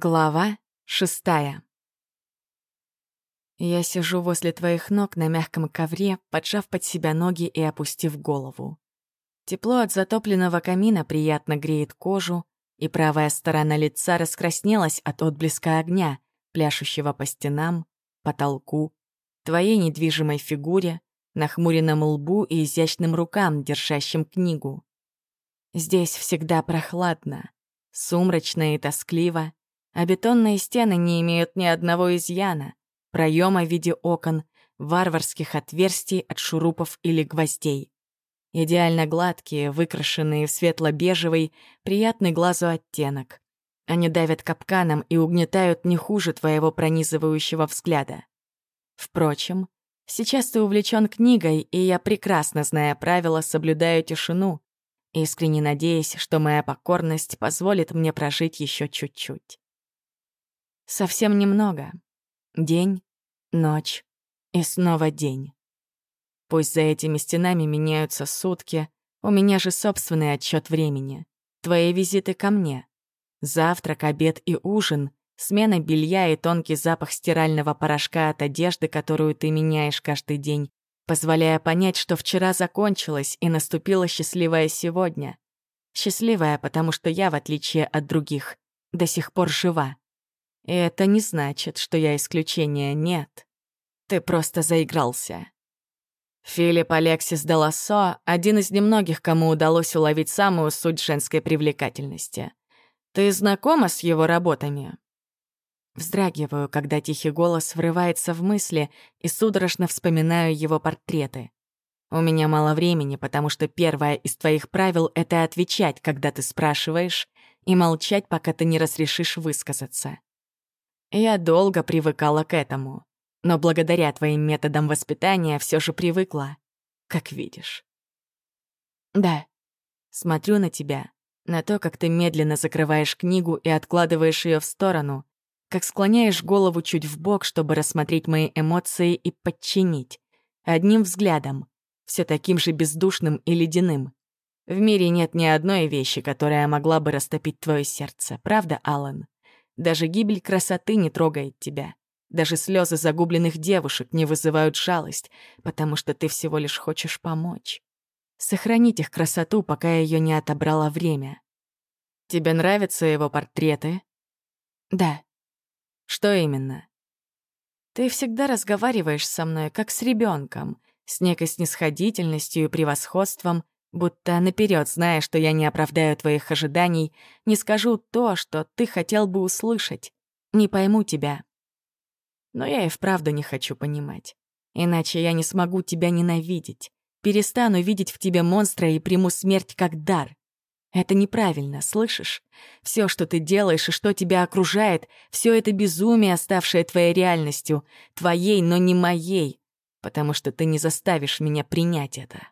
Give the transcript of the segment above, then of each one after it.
Глава шестая. Я сижу возле твоих ног на мягком ковре, поджав под себя ноги и опустив голову. Тепло от затопленного камина приятно греет кожу, и правая сторона лица раскраснелась от отблеска огня, пляшущего по стенам, потолку, твоей недвижимой фигуре, нахмуренном лбу и изящным рукам, держащим книгу. Здесь всегда прохладно, сумрачно и тоскливо, а бетонные стены не имеют ни одного изъяна, проема в виде окон, варварских отверстий от шурупов или гвоздей. Идеально гладкие, выкрашенные в светло-бежевый, приятный глазу оттенок. Они давят капканом и угнетают не хуже твоего пронизывающего взгляда. Впрочем, сейчас ты увлечен книгой, и я, прекрасно зная правила, соблюдаю тишину, искренне надеясь, что моя покорность позволит мне прожить еще чуть-чуть. Совсем немного. День, ночь и снова день. Пусть за этими стенами меняются сутки, у меня же собственный отчет времени. Твои визиты ко мне. Завтрак, обед и ужин, смена белья и тонкий запах стирального порошка от одежды, которую ты меняешь каждый день, позволяя понять, что вчера закончилось и наступило счастливое сегодня. Счастливая, потому что я, в отличие от других, до сих пор жива. И это не значит, что я исключение нет. Ты просто заигрался. Филипп Алексис де Лассо — один из немногих, кому удалось уловить самую суть женской привлекательности. Ты знакома с его работами? Вздрагиваю, когда тихий голос врывается в мысли и судорожно вспоминаю его портреты. У меня мало времени, потому что первое из твоих правил — это отвечать, когда ты спрашиваешь, и молчать, пока ты не разрешишь высказаться. Я долго привыкала к этому, но благодаря твоим методам воспитания все же привыкла, как видишь. Да, смотрю на тебя, на то, как ты медленно закрываешь книгу и откладываешь ее в сторону, как склоняешь голову чуть в бок, чтобы рассмотреть мои эмоции и подчинить. Одним взглядом, все таким же бездушным и ледяным. В мире нет ни одной вещи, которая могла бы растопить твое сердце, правда, Алан? Даже гибель красоты не трогает тебя. Даже слезы загубленных девушек не вызывают жалость, потому что ты всего лишь хочешь помочь. Сохранить их красоту, пока ее не отобрало время. Тебе нравятся его портреты? Да. Что именно? Ты всегда разговариваешь со мной, как с ребенком, с некой снисходительностью и превосходством, Будто наперед, зная, что я не оправдаю твоих ожиданий, не скажу то, что ты хотел бы услышать. Не пойму тебя. Но я и вправду не хочу понимать. Иначе я не смогу тебя ненавидеть. Перестану видеть в тебе монстра и приму смерть как дар. Это неправильно, слышишь? Все, что ты делаешь и что тебя окружает, все это безумие, оставшее твоей реальностью, твоей, но не моей, потому что ты не заставишь меня принять это.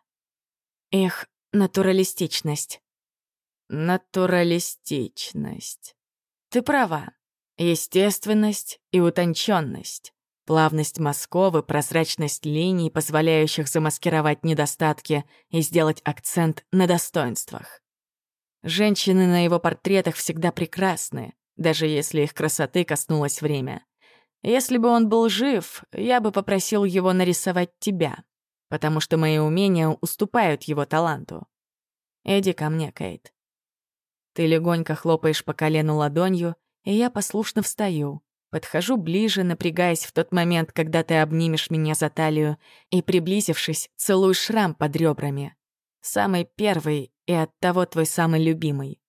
Эх, натуралистичность. Натуралистичность. Ты права. Естественность и утонченность. Плавность мазков и прозрачность линий, позволяющих замаскировать недостатки и сделать акцент на достоинствах. Женщины на его портретах всегда прекрасны, даже если их красоты коснулось время. Если бы он был жив, я бы попросил его нарисовать тебя потому что мои умения уступают его таланту. Иди ко мне, Кейт. Ты легонько хлопаешь по колену ладонью, и я послушно встаю. Подхожу ближе, напрягаясь в тот момент, когда ты обнимешь меня за талию, и, приблизившись, целую шрам под ребрами. Самый первый и оттого твой самый любимый.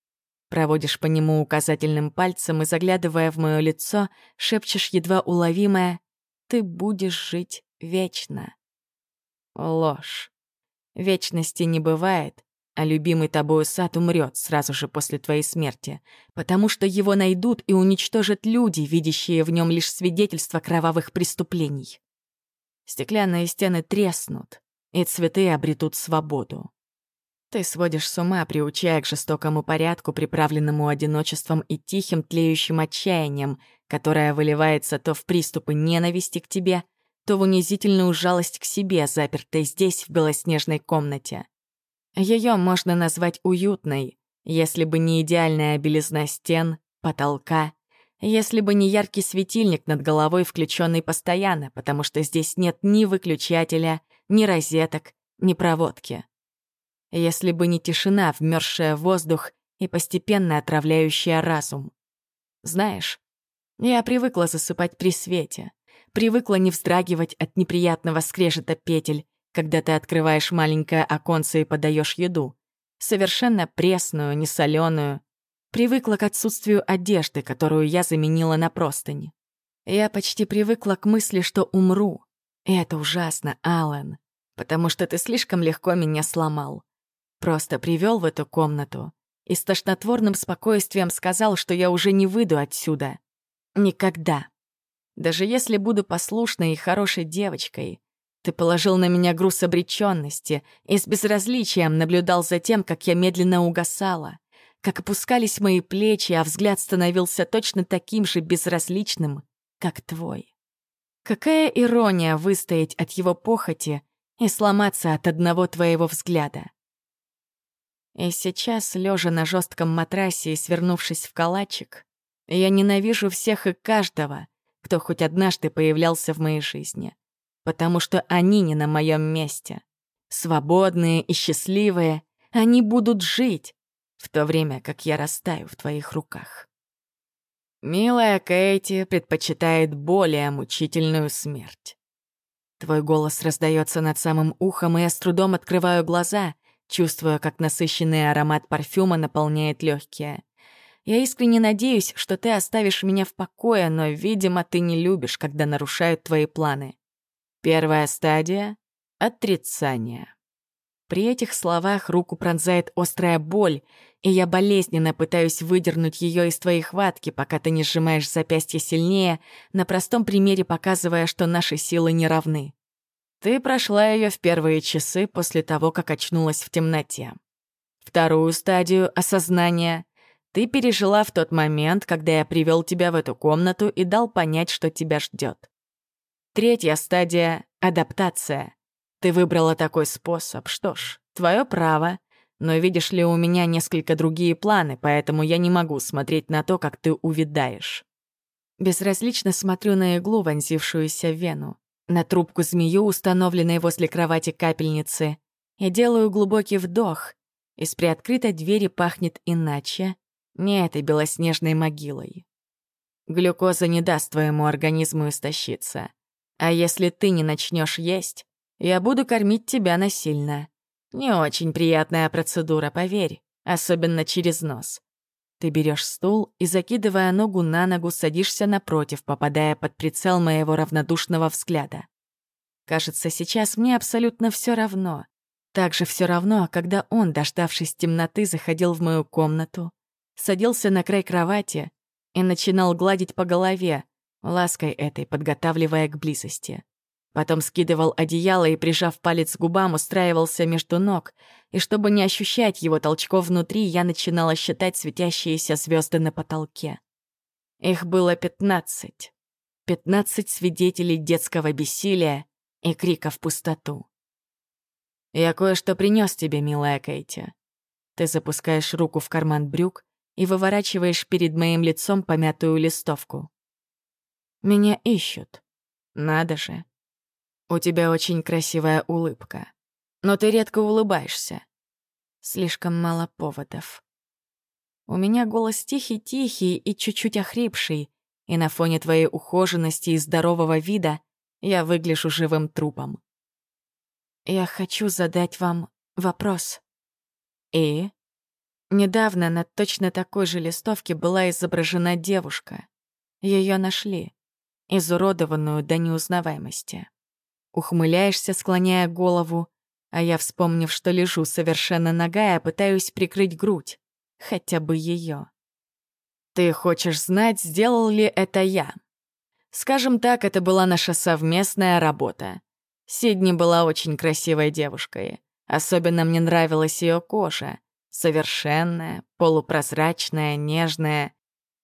Проводишь по нему указательным пальцем и, заглядывая в мое лицо, шепчешь едва уловимое «Ты будешь жить вечно». Ложь. Вечности не бывает, а любимый тобою сад умрет сразу же после твоей смерти, потому что его найдут и уничтожат люди, видящие в нем лишь свидетельства кровавых преступлений. Стеклянные стены треснут, и цветы обретут свободу. Ты сводишь с ума, приучая к жестокому порядку, приправленному одиночеством и тихим тлеющим отчаянием, которое выливается то в приступы ненависти к тебе, то в унизительную жалость к себе, запертой здесь, в белоснежной комнате. Ее можно назвать уютной, если бы не идеальная белизна стен, потолка, если бы не яркий светильник над головой, включенный постоянно, потому что здесь нет ни выключателя, ни розеток, ни проводки. Если бы не тишина, вмерзшая в воздух и постепенно отравляющая разум. Знаешь, я привыкла засыпать при свете, привыкла не вздрагивать от неприятного скрежета петель, когда ты открываешь маленькое оконце и подаешь еду. Совершенно пресную, несоленую, Привыкла к отсутствию одежды, которую я заменила на простыни. Я почти привыкла к мысли, что умру. И это ужасно, Аллен, потому что ты слишком легко меня сломал. Просто привел в эту комнату и с тошнотворным спокойствием сказал, что я уже не выйду отсюда. Никогда. Даже если буду послушной и хорошей девочкой, ты положил на меня груз обреченности и с безразличием наблюдал за тем, как я медленно угасала как опускались мои плечи, а взгляд становился точно таким же безразличным, как твой. Какая ирония выстоять от его похоти и сломаться от одного твоего взгляда. И сейчас, лежа на жестком матрасе и свернувшись в калачик, я ненавижу всех и каждого, кто хоть однажды появлялся в моей жизни, потому что они не на моем месте. Свободные и счастливые, они будут жить, в то время как я растаю в твоих руках. Милая Кэти предпочитает более мучительную смерть. Твой голос раздается над самым ухом, и я с трудом открываю глаза, чувствуя, как насыщенный аромат парфюма наполняет легкие. Я искренне надеюсь, что ты оставишь меня в покое, но, видимо, ты не любишь, когда нарушают твои планы. Первая стадия — отрицание. При этих словах руку пронзает острая боль, и я болезненно пытаюсь выдернуть ее из твоей хватки, пока ты не сжимаешь запястье сильнее, на простом примере показывая, что наши силы не равны. Ты прошла ее в первые часы после того, как очнулась в темноте. Вторую стадию осознания ты пережила в тот момент, когда я привел тебя в эту комнату и дал понять, что тебя ждет. Третья стадия — адаптация. Ты выбрала такой способ, что ж, твое право. Но видишь ли, у меня несколько другие планы, поэтому я не могу смотреть на то, как ты увядаешь. Безразлично смотрю на иглу, вонзившуюся в вену, на трубку змею, установленной возле кровати капельницы, и делаю глубокий вдох. Из приоткрытой двери пахнет иначе, не этой белоснежной могилой. Глюкоза не даст твоему организму истощиться. А если ты не начнешь есть, я буду кормить тебя насильно. Не очень приятная процедура, поверь, особенно через нос. Ты берешь стул и, закидывая ногу на ногу, садишься напротив, попадая под прицел моего равнодушного взгляда. Кажется, сейчас мне абсолютно все равно. Так же все равно, когда он, дождавшись темноты, заходил в мою комнату, садился на край кровати и начинал гладить по голове, лаской этой подготавливая к близости. Потом скидывал одеяло и, прижав палец к губам, устраивался между ног, и чтобы не ощущать его толчков внутри, я начинала считать светящиеся звезды на потолке. Их было пятнадцать. Пятнадцать свидетелей детского бессилия и крика в пустоту. «Я кое-что принес тебе, милая Кейти». Ты запускаешь руку в карман брюк и выворачиваешь перед моим лицом помятую листовку. «Меня ищут. Надо же. У тебя очень красивая улыбка. Но ты редко улыбаешься. Слишком мало поводов. У меня голос тихий-тихий и чуть-чуть охрипший, и на фоне твоей ухоженности и здорового вида я выгляжу живым трупом. Я хочу задать вам вопрос. И? Недавно на точно такой же листовке была изображена девушка. Ее нашли, изуродованную до неузнаваемости. Ухмыляешься, склоняя голову, а я, вспомнив, что лежу совершенно нагая, пытаюсь прикрыть грудь, хотя бы ее. Ты хочешь знать, сделал ли это я? Скажем так, это была наша совместная работа. Сидни была очень красивой девушкой. Особенно мне нравилась ее кожа. Совершенная, полупрозрачная, нежная.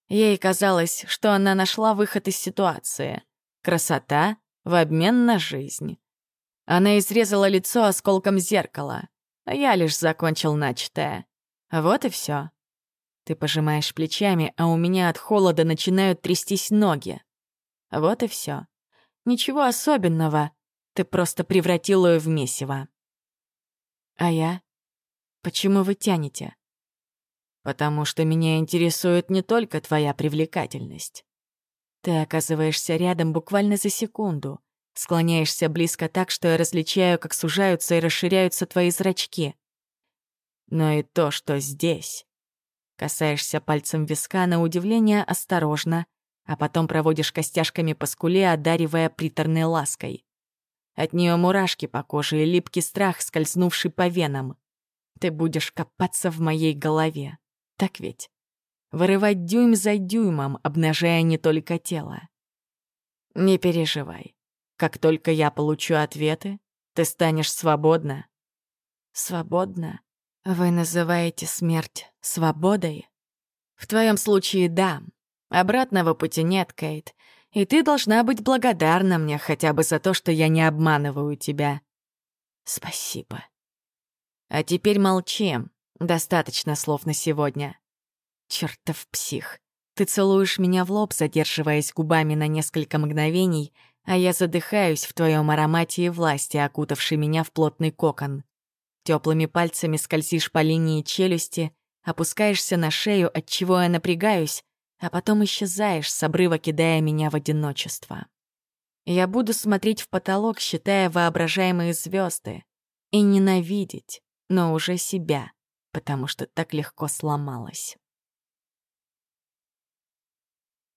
Ей казалось, что она нашла выход из ситуации. Красота в обмен на жизнь. Она изрезала лицо осколком зеркала, а я лишь закончил начатое. Вот и все. Ты пожимаешь плечами, а у меня от холода начинают трястись ноги. Вот и все. Ничего особенного. Ты просто превратил ее в месиво. А я? Почему вы тянете? Потому что меня интересует не только твоя привлекательность. Ты оказываешься рядом буквально за секунду. Склоняешься близко так, что я различаю, как сужаются и расширяются твои зрачки. Но и то, что здесь. Касаешься пальцем виска на удивление осторожно, а потом проводишь костяшками по скуле, одаривая приторной лаской. От нее мурашки по коже и липкий страх, скользнувший по венам. Ты будешь копаться в моей голове. Так ведь? Вырывать дюйм за дюймом, обнажая не только тело. Не переживай. Как только я получу ответы, ты станешь свободна. Свободна? Вы называете смерть свободой? В твоем случае да. Обратного пути нет, Кейт. И ты должна быть благодарна мне хотя бы за то, что я не обманываю тебя. Спасибо. А теперь молчи. Достаточно слов на сегодня. Чертов псих. Ты целуешь меня в лоб, задерживаясь губами на несколько мгновений, а я задыхаюсь в твоем аромате и власти, окутавшей меня в плотный кокон. Теплыми пальцами скользишь по линии челюсти, опускаешься на шею, от чего я напрягаюсь, а потом исчезаешь с обрыва, кидая меня в одиночество. Я буду смотреть в потолок, считая воображаемые звезды, и ненавидеть, но уже себя, потому что так легко сломалась.